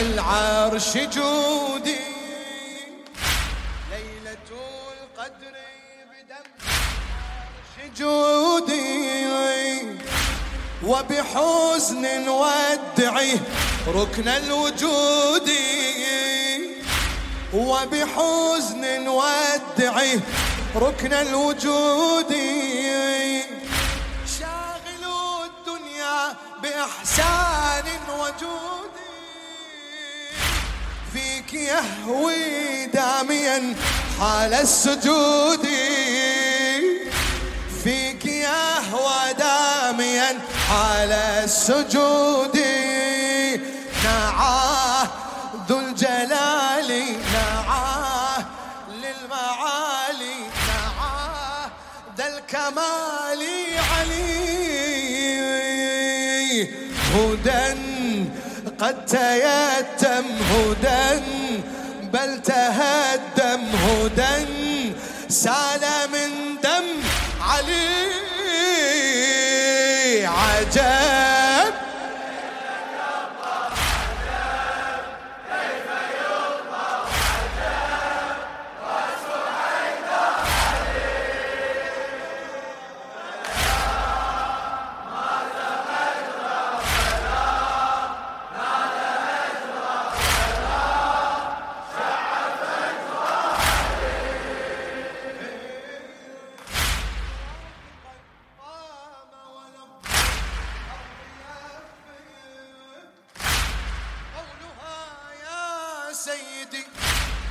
العرش جودي. ليلة القدر بدمع العرش جودي. وبحزن ودعي ركن الوجود. وبحزن ودعي ركن الوجود. شاغل الدنيا بإحسان وجود. فيك يهوي داميا حال السجود. فيك يهوى داميا حال السجود. نعاه ذو الجلال نعاه للمعالي نعاه ذا الكمال. علي، هدى قد تيتم، هدى بل تهدم هدى سال من دم علي عجب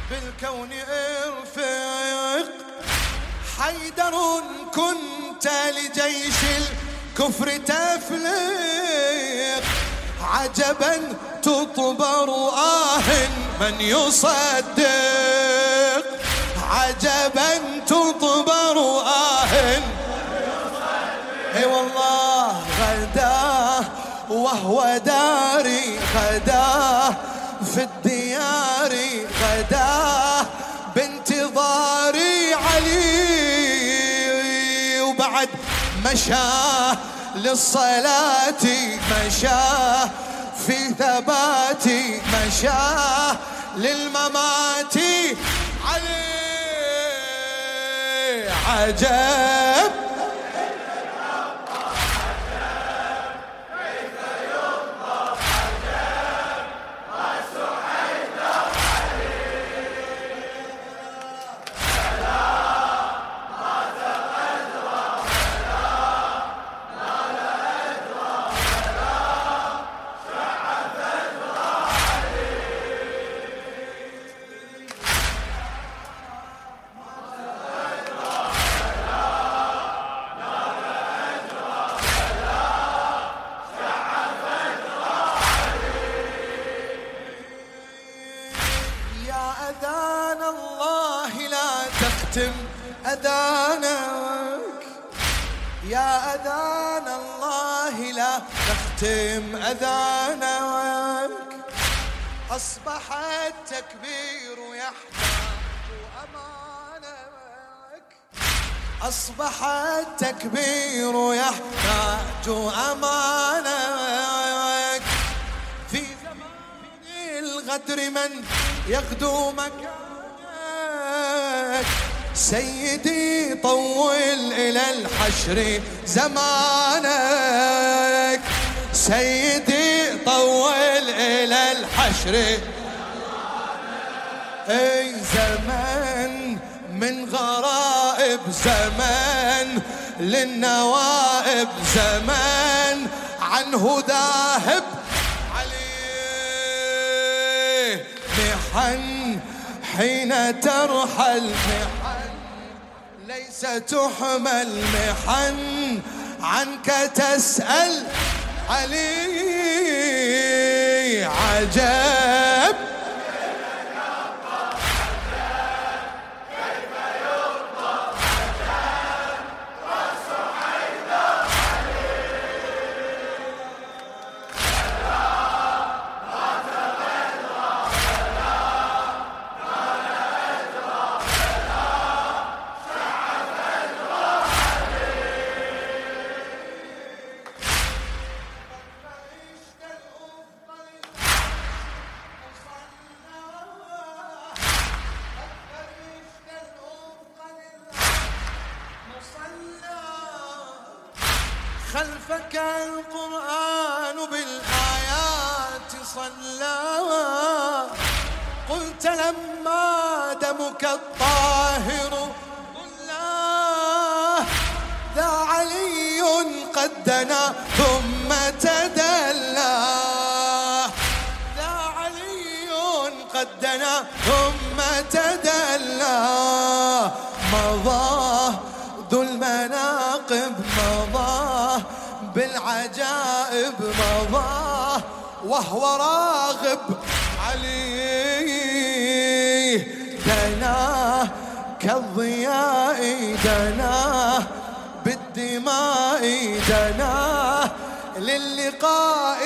بالكون ارفق حيدر كنت لجيش الكفر تفلق. عجبا تطبر آه من يصدق. عجبا تطبر آه اي والله غدا، وهو داري غدا. في الديار بعد وبعد مشى للصلاة مشى في ثباتي مشى للممات. علي عجب. لا تختم أذانك يا أذان الله لا تختم أذانك أصبح التكبير يحتاج أمانك أصبح التكبير يحتاج أمانك في زمان الغدر من يغدو مكانك. سيدي طول إلى الحشر زمانك. سيدي طول إلى الحشر. اي زمان من غرائب زمان للنوائب زمان عنه ذاهب عليه. محن حين ترحل محن ليس تحمل محن عنك تسأل علي عجب خلفك القرآن بالآيات صلى. قلت لما دمك الطاهر الله ذا علي قد دنا ثم تدلى. ذا علي قد دنا ثم تدلى. مضى بالعجائب مضى وهو راغب عليه. دنا كالضياء دنا بالدماء دنا للقاء.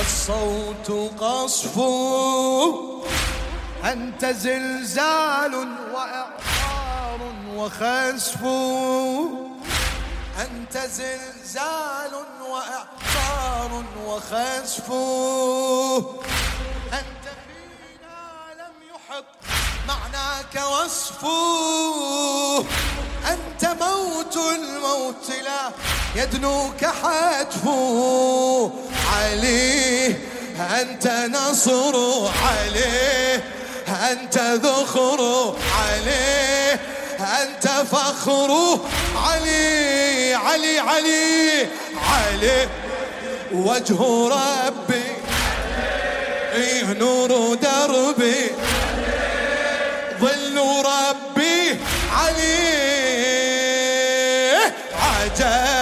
الصوت قصف. أنت زلزال وإعصار وخسف. أنت زلزال وإعصار وخسف. أنت فينا لم يحط معناك وصف. أنت موت الموت لا يدنوك حتف. عليه أنت نصر عليه أنت ذخر عليه أنت فخر علي علي علي علي. وجه ربي، إيه نور دربي. ظل ربي عليه عجب.